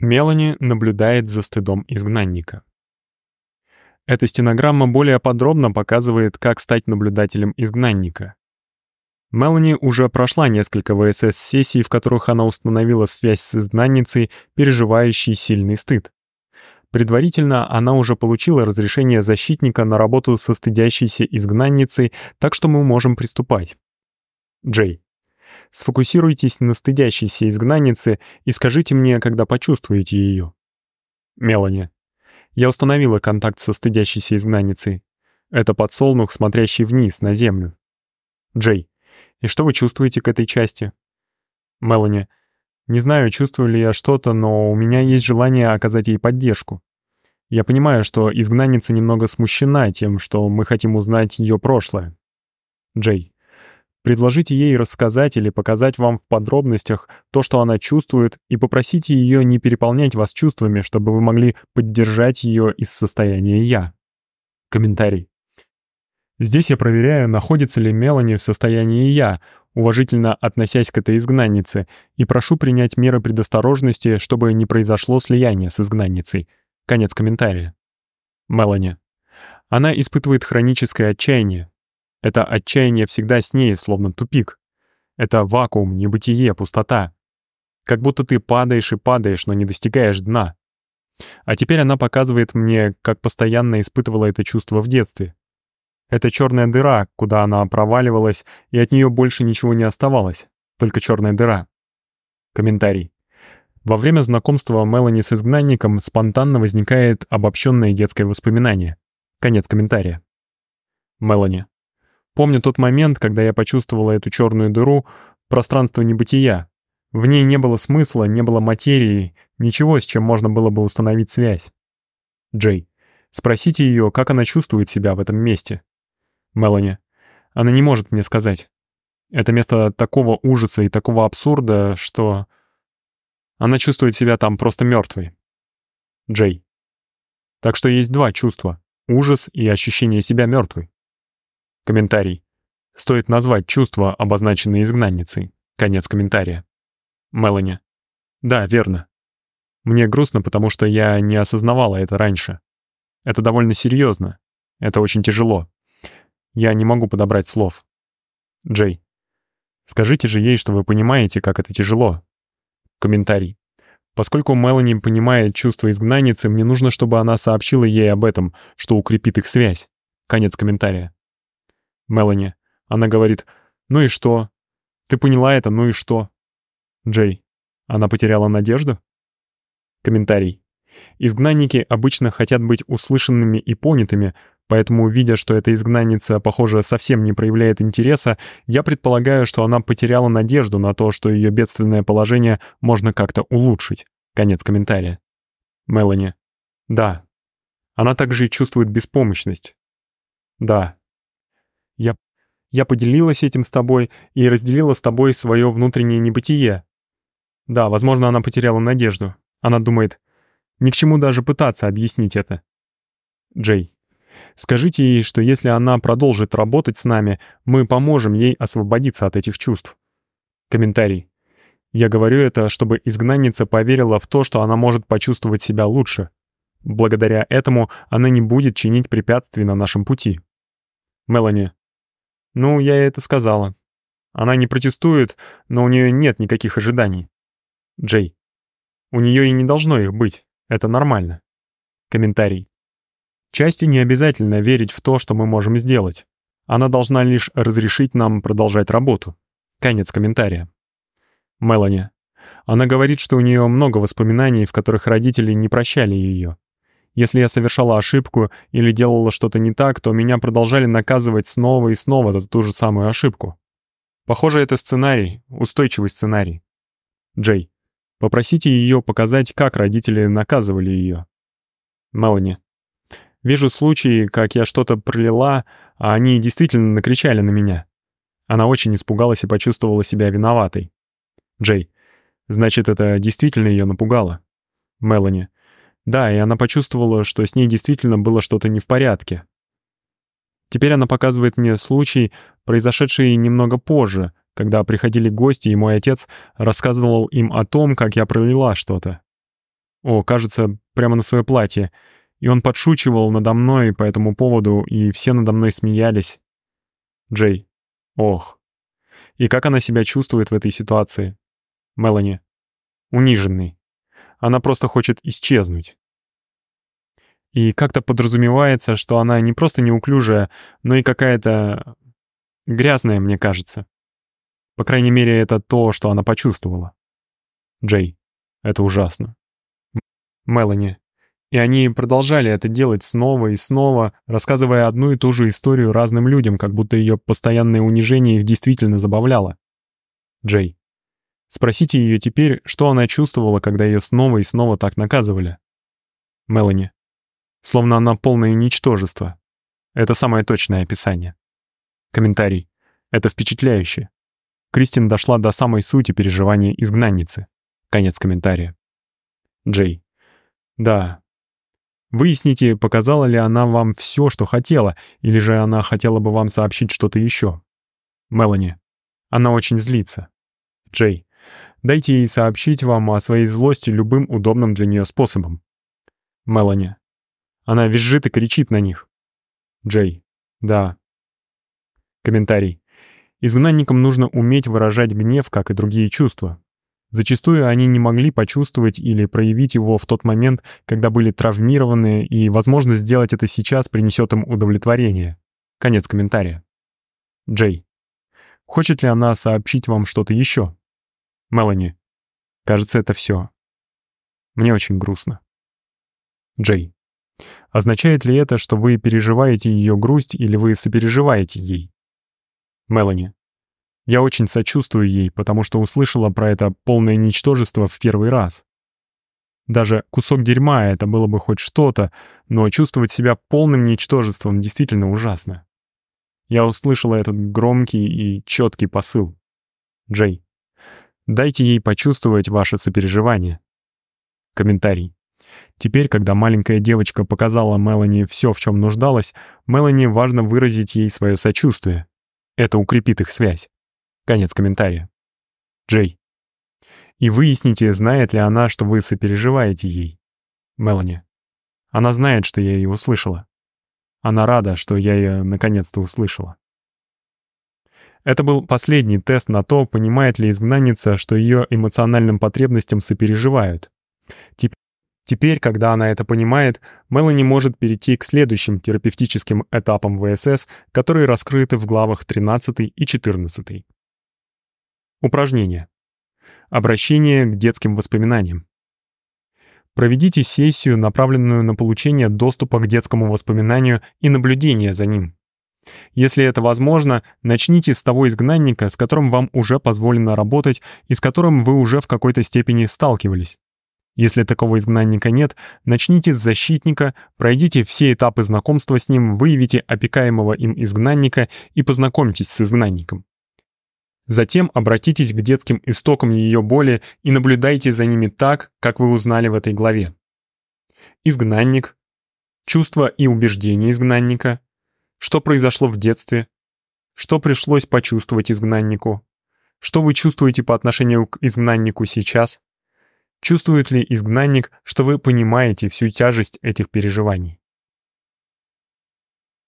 Мелани наблюдает за стыдом изгнанника. Эта стенограмма более подробно показывает, как стать наблюдателем изгнанника. Мелани уже прошла несколько ВСС-сессий, в которых она установила связь с изгнанницей, переживающей сильный стыд. Предварительно она уже получила разрешение защитника на работу со стыдящейся изгнанницей, так что мы можем приступать. Джей. Сфокусируйтесь на стыдящейся изгнаннице и скажите мне, когда почувствуете ее. Мелани. Я установила контакт со стыдящейся изгнанницей. Это подсолнух, смотрящий вниз, на землю. Джей. И что вы чувствуете к этой части? Мелани. Не знаю, чувствую ли я что-то, но у меня есть желание оказать ей поддержку. Я понимаю, что изгнанница немного смущена тем, что мы хотим узнать ее прошлое. Джей. Предложите ей рассказать или показать вам в подробностях то, что она чувствует, и попросите ее не переполнять вас чувствами, чтобы вы могли поддержать ее из состояния «я». Комментарий. Здесь я проверяю, находится ли Мелани в состоянии «я», уважительно относясь к этой изгнаннице, и прошу принять меры предосторожности, чтобы не произошло слияние с изгнанницей. Конец комментария. Мелани. Она испытывает хроническое отчаяние, это отчаяние всегда с ней, словно тупик. Это вакуум, небытие, пустота. Как будто ты падаешь и падаешь, но не достигаешь дна. А теперь она показывает мне, как постоянно испытывала это чувство в детстве. Это черная дыра, куда она проваливалась, и от нее больше ничего не оставалось, только черная дыра. Комментарий. Во время знакомства Мелани с изгнанником спонтанно возникает обобщенное детское воспоминание. Конец комментария. Мелани. Помню тот момент, когда я почувствовала эту черную дыру, пространство небытия. В ней не было смысла, не было материи, ничего, с чем можно было бы установить связь. Джей. Спросите ее, как она чувствует себя в этом месте. Мелани. Она не может мне сказать. Это место такого ужаса и такого абсурда, что... Она чувствует себя там просто мертвой. Джей. Так что есть два чувства — ужас и ощущение себя мертвой. Комментарий. Стоит назвать чувства, обозначенные изгнанницей. Конец комментария. Мелани. Да, верно. Мне грустно, потому что я не осознавала это раньше. Это довольно серьезно. Это очень тяжело. Я не могу подобрать слов. Джей. Скажите же ей, что вы понимаете, как это тяжело. Комментарий. Поскольку Мелани понимает чувство изгнанницы, мне нужно, чтобы она сообщила ей об этом, что укрепит их связь. Конец комментария. Мелани. Она говорит, «Ну и что? Ты поняла это, ну и что?» Джей. Она потеряла надежду? Комментарий. Изгнанники обычно хотят быть услышанными и понятыми, поэтому, видя, что эта изгнанница, похоже, совсем не проявляет интереса, я предполагаю, что она потеряла надежду на то, что ее бедственное положение можно как-то улучшить. Конец комментария. Мелани. Да. Она также чувствует беспомощность. Да, я, я поделилась этим с тобой и разделила с тобой свое внутреннее небытие. Да, возможно, она потеряла надежду. Она думает, ни к чему даже пытаться объяснить это. Джей. Скажите ей, что если она продолжит работать с нами, мы поможем ей освободиться от этих чувств. Комментарий. Я говорю это, чтобы изгнанница поверила в то, что она может почувствовать себя лучше. Благодаря этому она не будет чинить препятствий на нашем пути. Мелани. Ну, я это сказала. Она не протестует, но у нее нет никаких ожиданий. Джей. У нее и не должно их быть. Это нормально. Комментарий. Части не обязательно верить в то, что мы можем сделать. Она должна лишь разрешить нам продолжать работу. Конец комментария. Мелани. Она говорит, что у нее много воспоминаний, в которых родители не прощали ее. Если я совершала ошибку или делала что-то не так, то меня продолжали наказывать снова и снова за ту же самую ошибку. Похоже, это сценарий, устойчивый сценарий. Джей. Попросите ее показать, как родители наказывали ее. Мелани. Вижу случаи, как я что-то пролила, а они действительно накричали на меня. Она очень испугалась и почувствовала себя виноватой. Джей. Значит, это действительно ее напугало. Мелани. Да, и она почувствовала, что с ней действительно было что-то не в порядке. Теперь она показывает мне случай, произошедший немного позже, когда приходили гости, и мой отец рассказывал им о том, как я пролила что-то. О, кажется, прямо на свое платье. И он подшучивал надо мной по этому поводу, и все надо мной смеялись. Джей. Ох. И как она себя чувствует в этой ситуации? Мелани. Униженный. Она просто хочет исчезнуть. И как-то подразумевается, что она не просто неуклюжая, но и какая-то грязная, мне кажется. По крайней мере, это то, что она почувствовала. Джей. Это ужасно. Мелани. И они продолжали это делать снова и снова, рассказывая одну и ту же историю разным людям, как будто ее постоянное унижение их действительно забавляло. Джей. Спросите ее теперь, что она чувствовала, когда ее снова и снова так наказывали. Мелани. Словно она полное ничтожество. Это самое точное описание. Комментарий. Это впечатляюще. Кристин дошла до самой сути переживания изгнанницы. Конец комментария. Джей. Да. Выясните, показала ли она вам все, что хотела, или же она хотела бы вам сообщить что-то еще. Мелани. Она очень злится. Джей. Дайте ей сообщить вам о своей злости любым удобным для нее способом. Мелани. Она визжит и кричит на них. Джей. Да. Комментарий. Изгнанникам нужно уметь выражать гнев, как и другие чувства. Зачастую они не могли почувствовать или проявить его в тот момент, когда были травмированы, и возможность сделать это сейчас принесет им удовлетворение. Конец комментария. Джей. Хочет ли она сообщить вам что-то еще? Мелани. Кажется, это все. Мне очень грустно. Джей. Означает ли это, что вы переживаете ее грусть или вы сопереживаете ей? Мелани. Я очень сочувствую ей, потому что услышала про это полное ничтожество в первый раз. Даже кусок дерьма — это было бы хоть что-то, но чувствовать себя полным ничтожеством действительно ужасно. Я услышала этот громкий и четкий посыл. Джей, дайте ей почувствовать ваше сопереживание. Комментарий. Теперь, когда маленькая девочка показала Мелани все, в чем нуждалась, Мелани важно выразить ей свое сочувствие. Это укрепит их связь. Конец комментария. Джей. И выясните, знает ли она, что вы сопереживаете ей. Мелани. Она знает, что я ее услышала. Она рада, что я ее наконец-то услышала. Это был последний тест на то, понимает ли изгнанница, что ее эмоциональным потребностям сопереживают. Теперь, когда она это понимает, Мелани может перейти к следующим терапевтическим этапам ВСС, которые раскрыты в главах 13 и 14. Упражнение. Обращение к детским воспоминаниям. Проведите сессию, направленную на получение доступа к детскому воспоминанию и наблюдение за ним. Если это возможно, начните с того изгнанника, с которым вам уже позволено работать и с которым вы уже в какой-то степени сталкивались. Если такого изгнанника нет, начните с защитника, пройдите все этапы знакомства с ним, выявите опекаемого им изгнанника и познакомьтесь с изгнанником. Затем обратитесь к детским истокам ее боли и наблюдайте за ними так, как вы узнали в этой главе. Изгнанник, чувства и убеждения изгнанника, что произошло в детстве, что пришлось почувствовать изгнаннику, что вы чувствуете по отношению к изгнаннику сейчас, чувствует ли изгнанник, что вы понимаете всю тяжесть этих переживаний.